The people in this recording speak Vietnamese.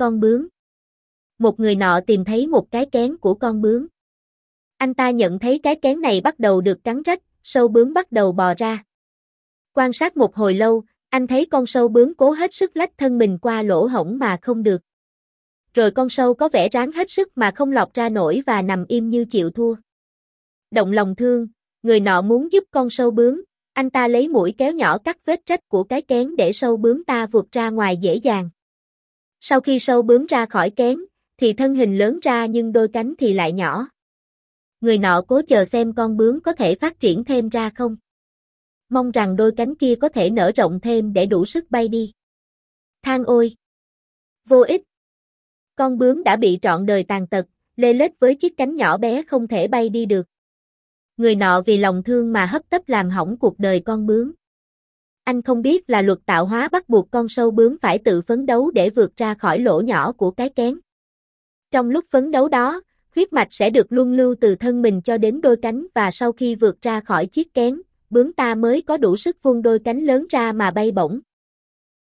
con bướm. Một người nọ tìm thấy một cái kén của con bướm. Anh ta nhận thấy cái kén này bắt đầu được cắn rách, sâu bướm bắt đầu bò ra. Quan sát một hồi lâu, anh thấy con sâu bướm cố hết sức lách thân mình qua lỗ hổng mà không được. Rồi con sâu có vẻ ráng hết sức mà không lọt ra nổi và nằm im như chịu thua. Động lòng thương, người nọ muốn giúp con sâu bướm, anh ta lấy mũi kéo nhỏ cắt vết rách của cái kén để sâu bướm ta vượt ra ngoài dễ dàng. Sau khi sâu bướm ra khỏi kén, thì thân hình lớn ra nhưng đôi cánh thì lại nhỏ. Người nọ cố chờ xem con bướm có thể phát triển thêm ra không. Mong rằng đôi cánh kia có thể nở rộng thêm để đủ sức bay đi. Than ôi! Vô ích! Con bướm đã bị trọn đời tàn tật, lê lết với chiếc cánh nhỏ bé không thể bay đi được. Người nọ vì lòng thương mà hấp tấp làm hỏng cuộc đời con bướm. Anh không biết là luật tạo hóa bắt buộc con sâu bướm phải tự phấn đấu để vượt ra khỏi lỗ nhỏ của cái kén. Trong lúc phấn đấu đó, huyết mạch sẽ được luân lưu từ thân mình cho đến đôi cánh và sau khi vượt ra khỏi chiếc kén, bướm ta mới có đủ sức vung đôi cánh lớn ra mà bay bổng.